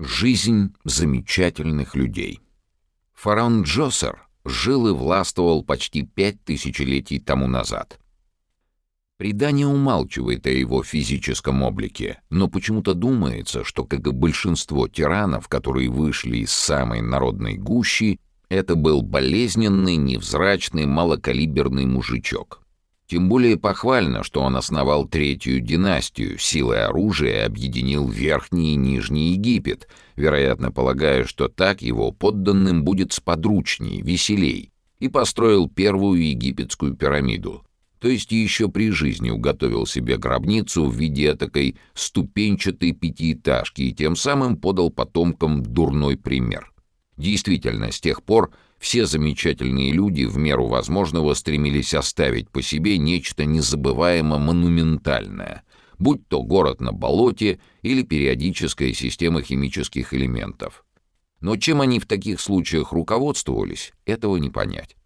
Жизнь замечательных людей. Фараон Джосер жил и властвовал почти пять тысячелетий тому назад. Предание умалчивает о его физическом облике, но почему-то думается, что, как и большинство тиранов, которые вышли из самой народной гущи, это был болезненный, невзрачный, малокалиберный мужичок. Тем более похвально, что он основал третью династию, силой оружия объединил Верхний и Нижний Египет, вероятно, полагая, что так его подданным будет сподручней, веселей, и построил первую египетскую пирамиду. То есть еще при жизни уготовил себе гробницу в виде такой ступенчатой пятиэтажки и тем самым подал потомкам дурной пример. Действительно, с тех пор все замечательные люди в меру возможного стремились оставить по себе нечто незабываемо монументальное, будь то город на болоте или периодическая система химических элементов. Но чем они в таких случаях руководствовались, этого не понять.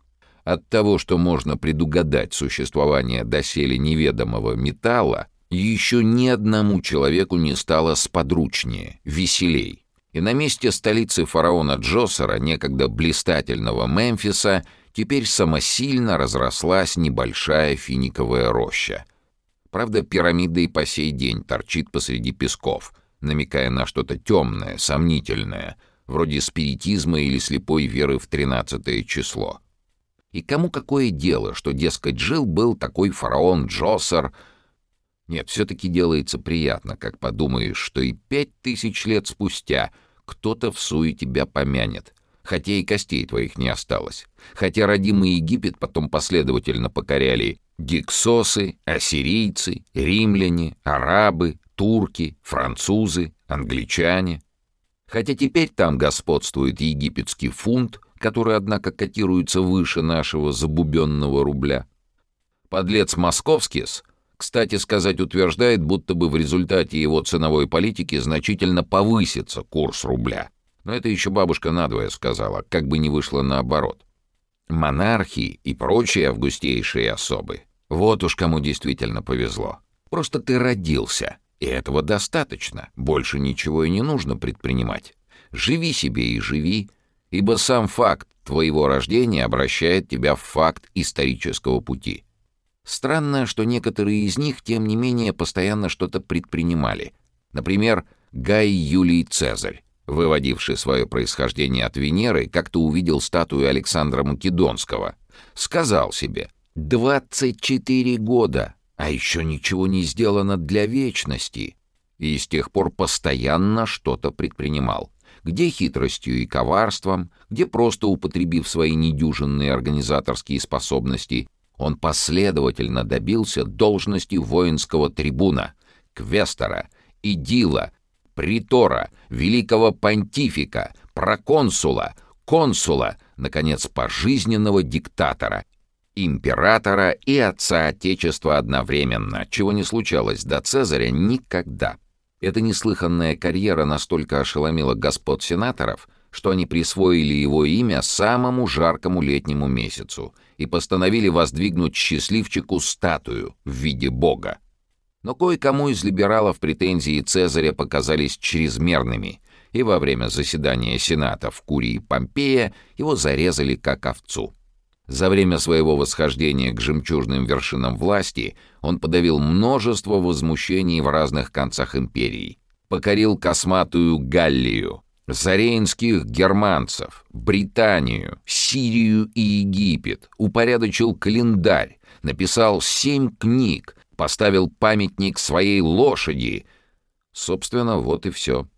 От того, что можно предугадать существование доселе неведомого металла, еще ни одному человеку не стало сподручнее, веселей и на месте столицы фараона Джосера, некогда блистательного Мемфиса, теперь самосильно разрослась небольшая финиковая роща. Правда, пирамида и по сей день торчит посреди песков, намекая на что-то темное, сомнительное, вроде спиритизма или слепой веры в тринадцатое число. И кому какое дело, что, дескать, жил был такой фараон Джосер — нет, все-таки делается приятно, как подумаешь, что и пять тысяч лет спустя кто-то в суе тебя помянет, хотя и костей твоих не осталось. Хотя родимый Египет потом последовательно покоряли гиксосы, ассирийцы, римляне, арабы, турки, французы, англичане. Хотя теперь там господствует египетский фунт, который, однако, котируется выше нашего забубенного рубля. Подлец Московскис кстати сказать, утверждает, будто бы в результате его ценовой политики значительно повысится курс рубля. Но это еще бабушка надвое сказала, как бы не вышло наоборот. Монархии и прочие августейшие особы. Вот уж кому действительно повезло. Просто ты родился, и этого достаточно. Больше ничего и не нужно предпринимать. Живи себе и живи, ибо сам факт твоего рождения обращает тебя в факт исторического пути. Странно, что некоторые из них, тем не менее, постоянно что-то предпринимали. Например, Гай Юлий Цезарь, выводивший свое происхождение от Венеры, как-то увидел статую Александра Македонского. Сказал себе «двадцать четыре года, а еще ничего не сделано для вечности». И с тех пор постоянно что-то предпринимал. Где хитростью и коварством, где просто употребив свои недюжинные организаторские способности он последовательно добился должности воинского трибуна, квестора, идила, притора, великого понтифика, проконсула, консула, наконец, пожизненного диктатора, императора и отца Отечества одновременно, чего не случалось до Цезаря никогда. Эта неслыханная карьера настолько ошеломила господ сенаторов, что они присвоили его имя самому жаркому летнему месяцу и постановили воздвигнуть счастливчику статую в виде бога. Но кое-кому из либералов претензии Цезаря показались чрезмерными, и во время заседания Сената в Курии Помпея его зарезали как овцу. За время своего восхождения к жемчужным вершинам власти он подавил множество возмущений в разных концах империи, покорил косматую Галлию, Зарейнских германцев, Британию, Сирию и Египет, упорядочил календарь, написал семь книг, поставил памятник своей лошади. Собственно, вот и все.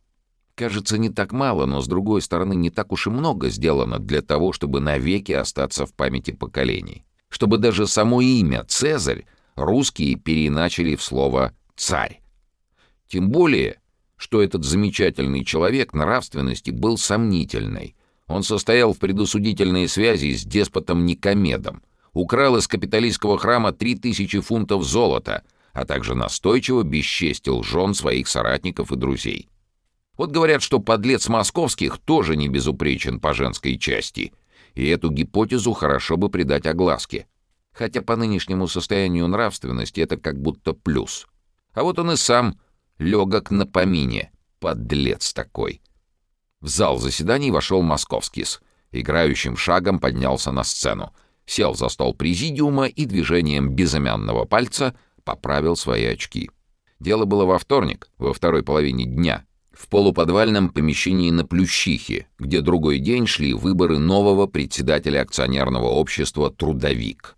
Кажется, не так мало, но, с другой стороны, не так уж и много сделано для того, чтобы навеки остаться в памяти поколений. Чтобы даже само имя «Цезарь» русские переначали в слово «царь». Тем более, что этот замечательный человек нравственности был сомнительной. Он состоял в предусудительной связи с деспотом Никомедом, украл из капиталистского храма три тысячи фунтов золота, а также настойчиво бесчестил жен своих соратников и друзей. Вот говорят, что подлец московских тоже не безупречен по женской части, и эту гипотезу хорошо бы придать огласке. Хотя по нынешнему состоянию нравственности это как будто плюс. А вот он и сам легок на помине. Подлец такой. В зал заседаний вошел Московскис. Играющим шагом поднялся на сцену, сел за стол президиума и движением безымянного пальца поправил свои очки. Дело было во вторник, во второй половине дня, в полуподвальном помещении на Плющихе, где другой день шли выборы нового председателя акционерного общества «Трудовик».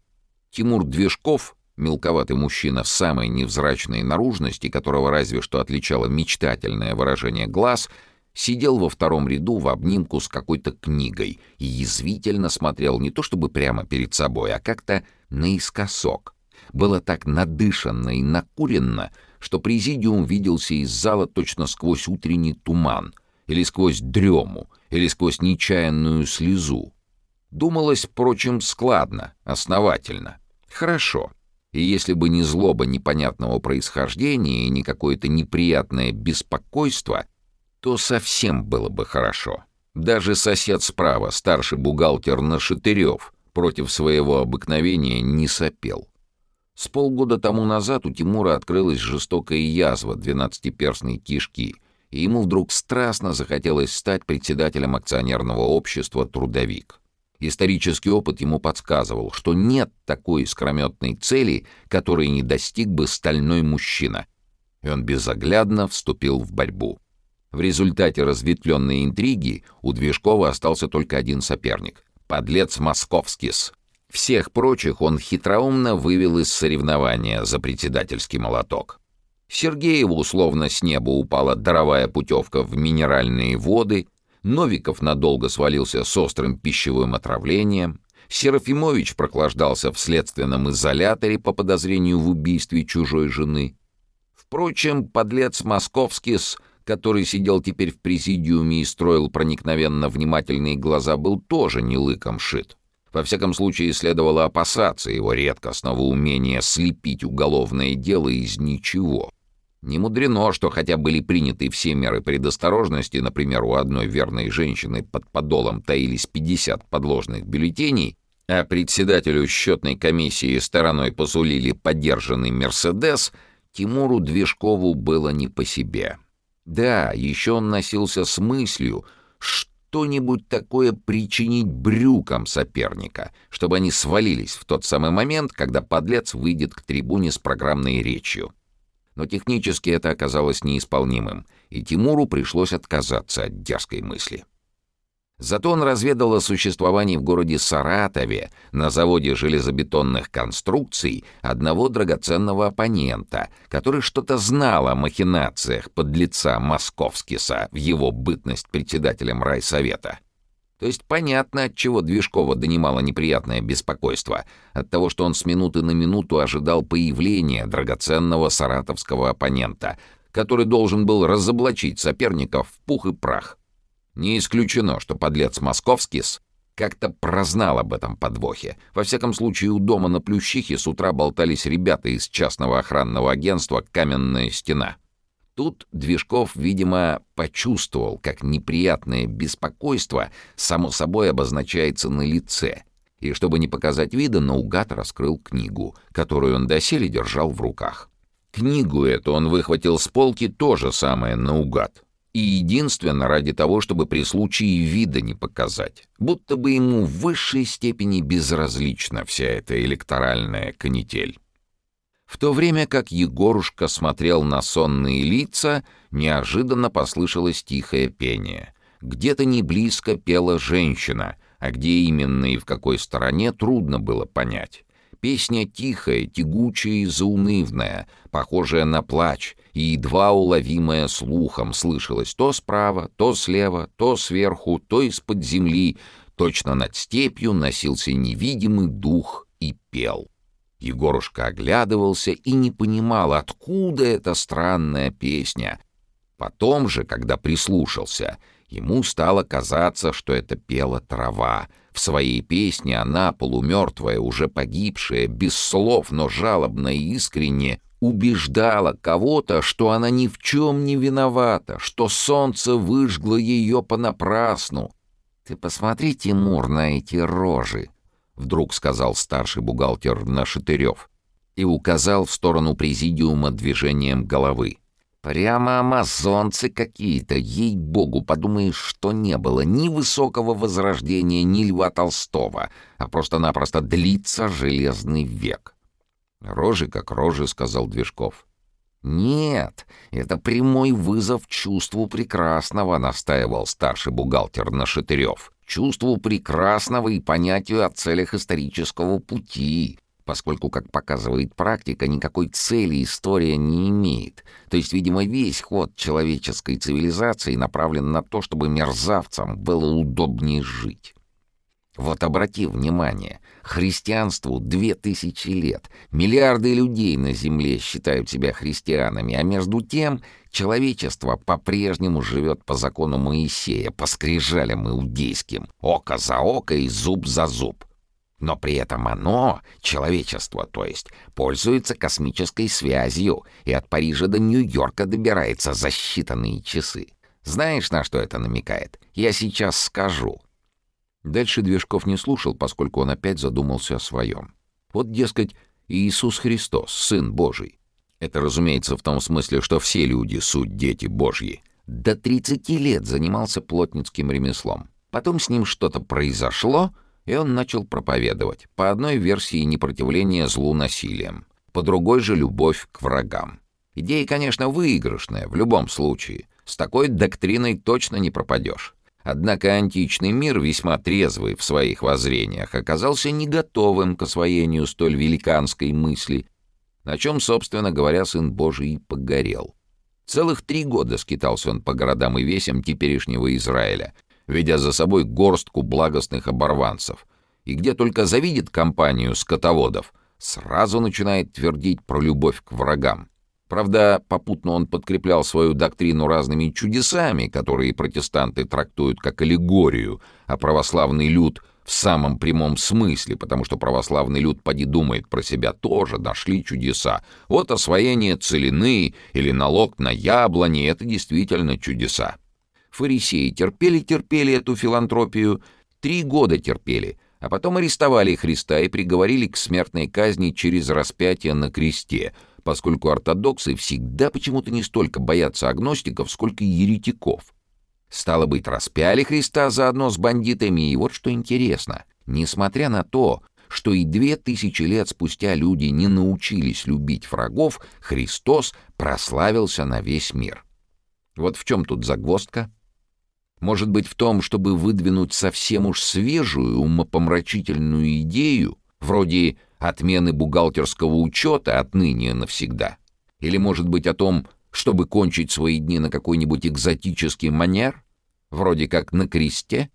Тимур Движков, мелковатый мужчина с самой невзрачной наружности, которого разве что отличало мечтательное выражение глаз, сидел во втором ряду в обнимку с какой-то книгой и язвительно смотрел не то чтобы прямо перед собой, а как-то наискосок. Было так надышанно и накуренно, что президиум виделся из зала точно сквозь утренний туман, или сквозь дрему, или сквозь нечаянную слезу. Думалось, впрочем, складно, основательно. Хорошо. И если бы не злоба непонятного происхождения и не какое-то неприятное беспокойство, то совсем было бы хорошо. Даже сосед справа, старший бухгалтер Нашатырев, против своего обыкновения не сопел. С полгода тому назад у Тимура открылась жестокая язва двенадцатиперстной кишки, и ему вдруг страстно захотелось стать председателем акционерного общества «Трудовик». Исторический опыт ему подсказывал, что нет такой искрометной цели, которой не достиг бы стальной мужчина. И он безоглядно вступил в борьбу. В результате разветвленной интриги у Движкова остался только один соперник — подлец Московскис, всех прочих он хитроумно вывел из соревнования за председательский молоток. Сергееву условно с неба упала даровая путевка в минеральные воды, Новиков надолго свалился с острым пищевым отравлением, Серафимович прохлаждался в следственном изоляторе по подозрению в убийстве чужой жены. Впрочем, подлец Московскис, который сидел теперь в президиуме и строил проникновенно внимательные глаза, был тоже не лыком шит. Во всяком случае, следовало опасаться его редкостного умения слепить уголовное дело из ничего. Не мудрено, что хотя были приняты все меры предосторожности, например, у одной верной женщины под подолом таились 50 подложных бюллетеней, а председателю счетной комиссии стороной посулили подержанный «Мерседес», Тимуру Движкову было не по себе. Да, еще он носился с мыслью, что что-нибудь такое причинить брюкам соперника, чтобы они свалились в тот самый момент, когда подлец выйдет к трибуне с программной речью. Но технически это оказалось неисполнимым, и Тимуру пришлось отказаться от дерзкой мысли. Зато он разведал о существовании в городе Саратове на заводе железобетонных конструкций одного драгоценного оппонента, который что-то знал о махинациях подлеца Московскиса в его бытность председателем райсовета. То есть понятно, от чего Движкова донимало неприятное беспокойство, от того, что он с минуты на минуту ожидал появления драгоценного саратовского оппонента, который должен был разоблачить соперников в пух и прах. Не исключено, что подлец Московскис как-то прознал об этом подвохе. Во всяком случае, у дома на Плющихе с утра болтались ребята из частного охранного агентства «Каменная стена». Тут Движков, видимо, почувствовал, как неприятное беспокойство само собой обозначается на лице, и, чтобы не показать вида, наугад раскрыл книгу, которую он доселе держал в руках. Книгу эту он выхватил с полки то же самое наугад и единственно ради того, чтобы при случае вида не показать, будто бы ему в высшей степени безразлична вся эта электоральная канитель. В то время как Егорушка смотрел на сонные лица, неожиданно послышалось тихое пение. Где-то не близко пела женщина, а где именно и в какой стороне трудно было понять. Песня тихая, тягучая и заунывная, похожая на плач, и едва уловимая слухом слышалась то справа, то слева, то сверху, то из-под земли. Точно над степью носился невидимый дух и пел. Егорушка оглядывался и не понимал, откуда эта странная песня. Потом же, когда прислушался, ему стало казаться, что это пела трава — в своей песне она, полумертвая, уже погибшая, без слов, но жалобно и искренне, убеждала кого-то, что она ни в чем не виновата, что солнце выжгло ее понапрасну. «Ты посмотри, Тимур, на эти рожи!» — вдруг сказал старший бухгалтер Нашатырев и указал в сторону президиума движением головы. Прямо амазонцы какие-то, ей-богу, подумаешь, что не было ни высокого возрождения, ни Льва Толстого, а просто-напросто длится железный век. «Рожи как рожи», — сказал Движков. «Нет, это прямой вызов чувству прекрасного», — настаивал старший бухгалтер Нашатырев. «Чувству прекрасного и понятию о целях исторического пути поскольку, как показывает практика, никакой цели история не имеет. То есть, видимо, весь ход человеческой цивилизации направлен на то, чтобы мерзавцам было удобнее жить. Вот обрати внимание, христианству две тысячи лет, миллиарды людей на Земле считают себя христианами, а между тем человечество по-прежнему живет по закону Моисея, по скрижалям иудейским, око за око и зуб за зуб. Но при этом оно, человечество, то есть, пользуется космической связью и от Парижа до Нью-Йорка добирается за считанные часы. Знаешь, на что это намекает? Я сейчас скажу». Дальше Движков не слушал, поскольку он опять задумался о своем. Вот, дескать, Иисус Христос, Сын Божий. Это, разумеется, в том смысле, что все люди — суть дети Божьи. До 30 лет занимался плотницким ремеслом. Потом с ним что-то произошло — и он начал проповедовать. По одной версии непротивление злу насилием, по другой же любовь к врагам. Идея, конечно, выигрышная в любом случае. С такой доктриной точно не пропадешь. Однако античный мир, весьма трезвый в своих воззрениях, оказался не готовым к освоению столь великанской мысли, на чем, собственно говоря, Сын Божий и погорел. Целых три года скитался он по городам и весям теперешнего Израиля, ведя за собой горстку благостных оборванцев, и где только завидит компанию скотоводов, сразу начинает твердить про любовь к врагам. Правда, попутно он подкреплял свою доктрину разными чудесами, которые протестанты трактуют как аллегорию, а православный люд — в самом прямом смысле, потому что православный люд поди думает про себя тоже, нашли чудеса. Вот освоение целины или налог на яблони — это действительно чудеса. Фарисеи терпели-терпели эту филантропию, три года терпели, а потом арестовали Христа и приговорили к смертной казни через распятие на кресте, поскольку ортодоксы всегда почему-то не столько боятся агностиков, сколько еретиков. Стало быть, распяли Христа заодно с бандитами, и вот что интересно. Несмотря на то, что и две тысячи лет спустя люди не научились любить врагов, Христос прославился на весь мир. Вот в чем тут загвоздка? Может быть, в том, чтобы выдвинуть совсем уж свежую, умопомрачительную идею, вроде отмены бухгалтерского учета отныне навсегда? Или, может быть, о том, чтобы кончить свои дни на какой-нибудь экзотический манер, вроде как на кресте?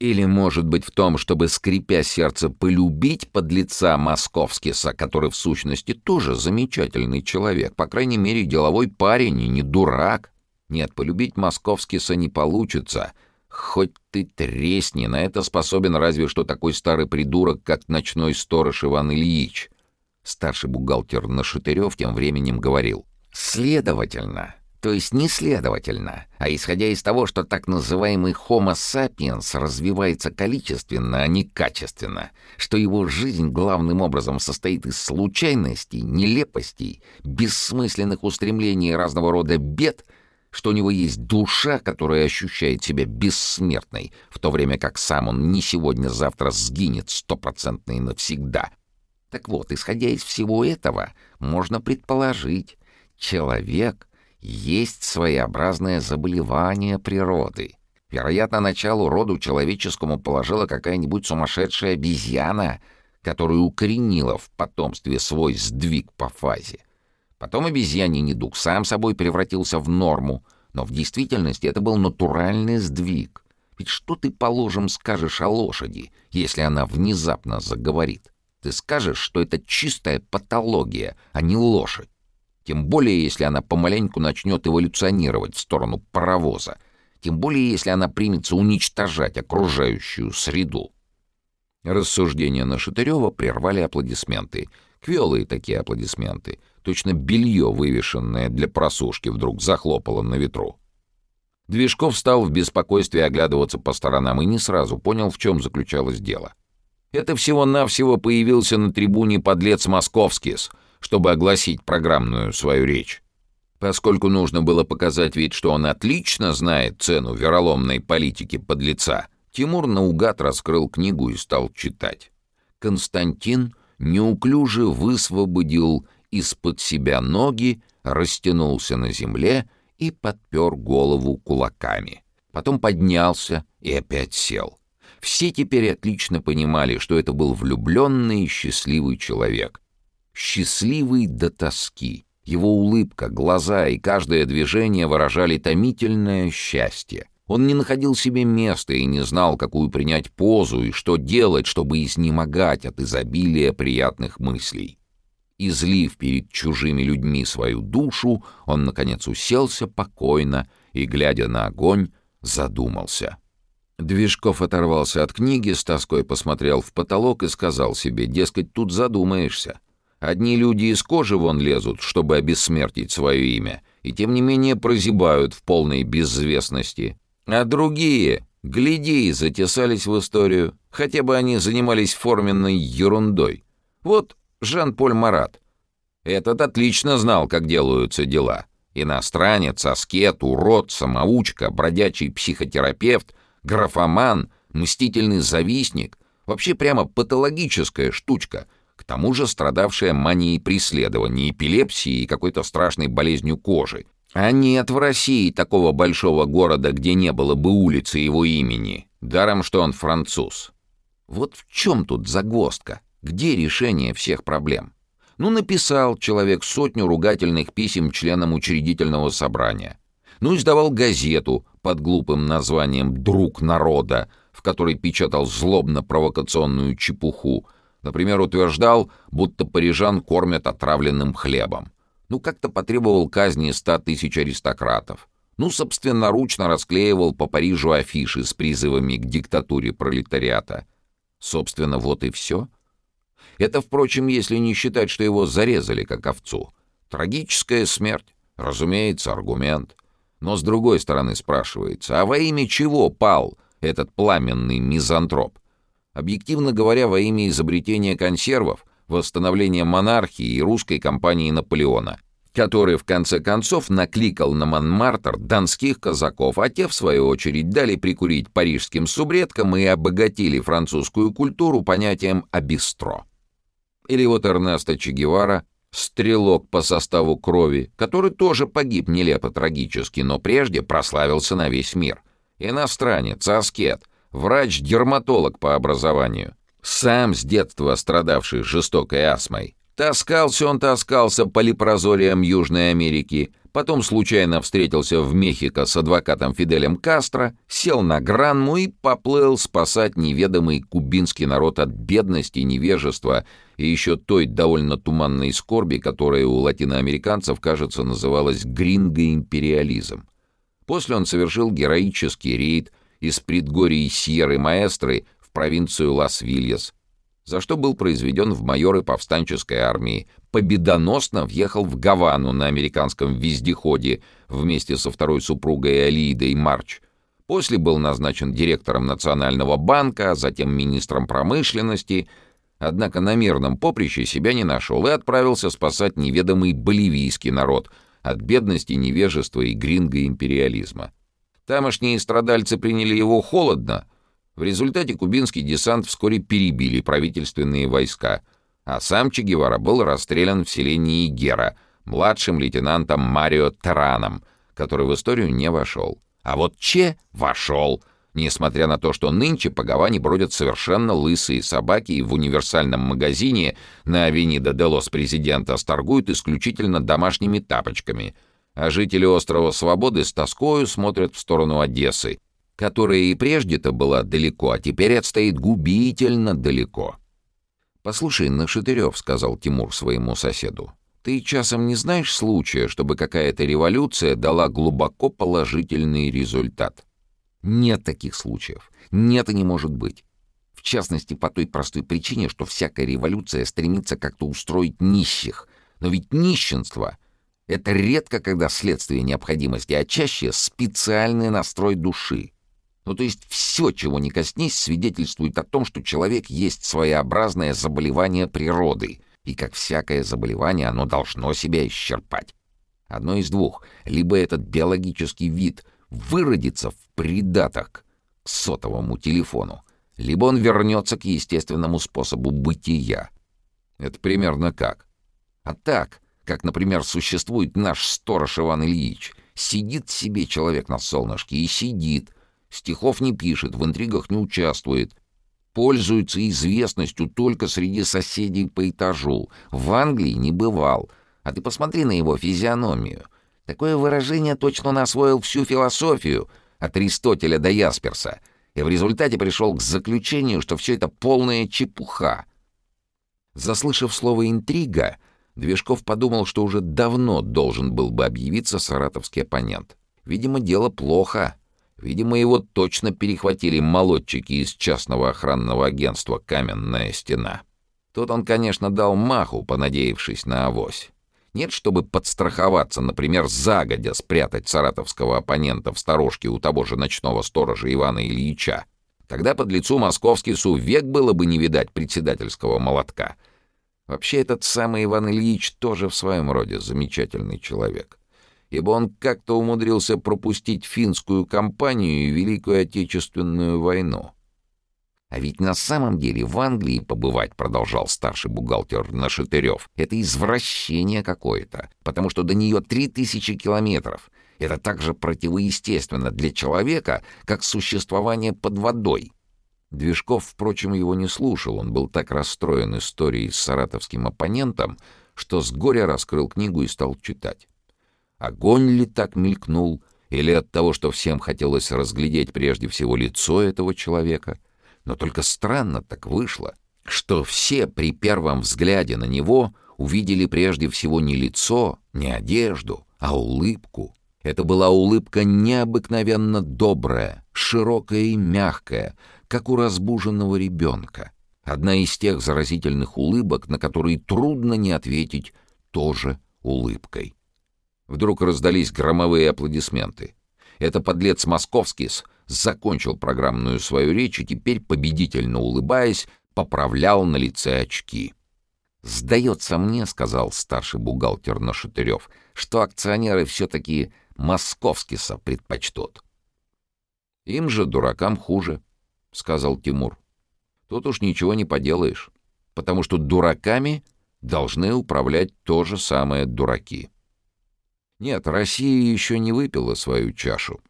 Или, может быть, в том, чтобы, скрипя сердце, полюбить подлеца Московскиса, который, в сущности, тоже замечательный человек, по крайней мере, деловой парень и не дурак? Нет, полюбить Московскиса не получится. Хоть ты тресни, на это способен разве что такой старый придурок, как ночной сторож Иван Ильич. Старший бухгалтер Нашатырев тем временем говорил. «Следовательно, то есть не следовательно, а исходя из того, что так называемый Homo sapiens развивается количественно, а не качественно, что его жизнь главным образом состоит из случайностей, нелепостей, бессмысленных устремлений разного рода бед — что у него есть душа, которая ощущает себя бессмертной, в то время как сам он не сегодня-завтра сгинет стопроцентно и навсегда. Так вот, исходя из всего этого, можно предположить, человек есть своеобразное заболевание природы. Вероятно, началу роду человеческому положила какая-нибудь сумасшедшая обезьяна, которую укоренила в потомстве свой сдвиг по фазе. Потом обезьяний недуг сам собой превратился в норму, но в действительности это был натуральный сдвиг. Ведь что ты, положим, скажешь о лошади, если она внезапно заговорит? Ты скажешь, что это чистая патология, а не лошадь. Тем более, если она помаленьку начнет эволюционировать в сторону паровоза. Тем более, если она примется уничтожать окружающую среду. Рассуждения на Шатырева прервали аплодисменты. Квелые такие аплодисменты — Точно белье, вывешенное для просушки, вдруг захлопало на ветру. Движков стал в беспокойстве оглядываться по сторонам и не сразу понял, в чем заключалось дело. Это всего-навсего появился на трибуне подлец Московскис, чтобы огласить программную свою речь. Поскольку нужно было показать вид, что он отлично знает цену вероломной политики подлеца, Тимур наугад раскрыл книгу и стал читать. Константин неуклюже высвободил из-под себя ноги, растянулся на земле и подпер голову кулаками. Потом поднялся и опять сел. Все теперь отлично понимали, что это был влюбленный и счастливый человек. Счастливый до тоски. Его улыбка, глаза и каждое движение выражали томительное счастье. Он не находил себе места и не знал, какую принять позу и что делать, чтобы изнемогать от изобилия приятных мыслей. Излив перед чужими людьми свою душу, он, наконец, уселся покойно и, глядя на огонь, задумался. Движков оторвался от книги, с тоской посмотрел в потолок и сказал себе, дескать, тут задумаешься. Одни люди из кожи вон лезут, чтобы обессмертить свое имя, и тем не менее прозябают в полной безвестности. А другие, гляди, затесались в историю, хотя бы они занимались форменной ерундой. Вот Жан-Поль Марат. Этот отлично знал, как делаются дела. Иностранец, аскет, урод, самоучка, бродячий психотерапевт, графоман, мстительный завистник. Вообще прямо патологическая штучка, к тому же страдавшая манией преследования, эпилепсией и какой-то страшной болезнью кожи. А нет в России такого большого города, где не было бы улицы его имени. Даром, что он француз. Вот в чем тут загвоздка? Где решение всех проблем? Ну, написал человек сотню ругательных писем членам учредительного собрания. Ну, издавал газету под глупым названием «Друг народа», в которой печатал злобно-провокационную чепуху. Например, утверждал, будто парижан кормят отравленным хлебом. Ну, как-то потребовал казни ста тысяч аристократов. Ну, собственноручно расклеивал по Парижу афиши с призывами к диктатуре пролетариата. Собственно, вот и все — это, впрочем, если не считать, что его зарезали как овцу. Трагическая смерть, разумеется, аргумент. Но с другой стороны спрашивается, а во имя чего пал этот пламенный мизантроп? Объективно говоря, во имя изобретения консервов, восстановления монархии и русской кампании Наполеона, который в конце концов накликал на Монмартр донских казаков, а те, в свою очередь, дали прикурить парижским субредкам и обогатили французскую культуру понятием «абистро». Или вот Эрнесто Че Гевара, стрелок по составу крови, который тоже погиб нелепо трагически, но прежде прославился на весь мир. Иностранец, аскет, врач-дерматолог по образованию. Сам с детства страдавший жестокой астмой. Таскался он таскался по лепрозориям Южной Америки — Потом случайно встретился в Мехико с адвокатом Фиделем Кастро, сел на Гранму и поплыл спасать неведомый кубинский народ от бедности, невежества и еще той довольно туманной скорби, которая у латиноамериканцев, кажется, называлась гринго-империализм. После он совершил героический рейд из предгорий Сьерры-Маэстры в провинцию Лас-Вильяс, за что был произведен в майоры повстанческой армии, победоносно въехал в Гавану на американском вездеходе вместе со второй супругой Алидой Марч. После был назначен директором Национального банка, затем министром промышленности, однако на мирном поприще себя не нашел и отправился спасать неведомый боливийский народ от бедности, невежества и гринго-империализма. Тамошние страдальцы приняли его холодно — в результате кубинский десант вскоре перебили правительственные войска, а сам Че Гевара был расстрелян в селении Гера младшим лейтенантом Марио Тараном, который в историю не вошел. А вот Че вошел, несмотря на то, что нынче по Гаване бродят совершенно лысые собаки и в универсальном магазине на Авенида де Лос Президента торгуют исключительно домашними тапочками, а жители острова Свободы с тоскою смотрят в сторону Одессы, которая и прежде-то была далеко, а теперь отстоит губительно далеко. «Послушай, Нашатырев», — сказал Тимур своему соседу, — «ты часом не знаешь случая, чтобы какая-то революция дала глубоко положительный результат?» «Нет таких случаев. Нет и не может быть. В частности, по той простой причине, что всякая революция стремится как-то устроить нищих. Но ведь нищенство — это редко когда следствие необходимости, а чаще специальный настрой души. Ну, то есть все, чего не коснись, свидетельствует о том, что человек есть своеобразное заболевание природы, и как всякое заболевание оно должно себя исчерпать. Одно из двух. Либо этот биологический вид выродится в придаток к сотовому телефону, либо он вернется к естественному способу бытия. Это примерно как? А так, как, например, существует наш сторож Иван Ильич. Сидит себе человек на солнышке и сидит. Стихов не пишет, в интригах не участвует. Пользуется известностью только среди соседей по этажу. В Англии не бывал — а ты посмотри на его физиономию. Такое выражение точно он освоил всю философию, от Аристотеля до Ясперса, и в результате пришел к заключению, что все это полная чепуха. Заслышав слово «интрига», Движков подумал, что уже давно должен был бы объявиться саратовский оппонент. Видимо, дело плохо. Видимо, его точно перехватили молодчики из частного охранного агентства «Каменная стена». Тут он, конечно, дал маху, понадеявшись на авось. Нет, чтобы подстраховаться, например, загодя спрятать саратовского оппонента в сторожке у того же ночного сторожа Ивана Ильича. Тогда под лицу московский век было бы не видать председательского молотка. Вообще, этот самый Иван Ильич тоже в своем роде замечательный человек. Ибо он как-то умудрился пропустить финскую кампанию и Великую Отечественную войну. А ведь на самом деле в Англии побывать, продолжал старший бухгалтер Нашатырев, это извращение какое-то, потому что до нее три тысячи километров. Это так же противоестественно для человека, как существование под водой. Движков, впрочем, его не слушал, он был так расстроен историей с саратовским оппонентом, что с горя раскрыл книгу и стал читать. Огонь ли так мелькнул, или от того, что всем хотелось разглядеть прежде всего лицо этого человека — но только странно так вышло, что все при первом взгляде на него увидели прежде всего не лицо, не одежду, а улыбку. Это была улыбка необыкновенно добрая, широкая и мягкая, как у разбуженного ребенка. Одна из тех заразительных улыбок, на которые трудно не ответить тоже улыбкой. Вдруг раздались громовые аплодисменты. Это подлец Московскис закончил программную свою речь и теперь, победительно улыбаясь, поправлял на лице очки. «Сдается мне, — сказал старший бухгалтер Нашатырев, — что акционеры все-таки Московскиса предпочтут». «Им же, дуракам, хуже», — сказал Тимур. «Тут уж ничего не поделаешь, потому что дураками должны управлять то же самое дураки». Нет, Россия еще не выпила свою чашу.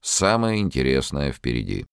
Самое интересное впереди.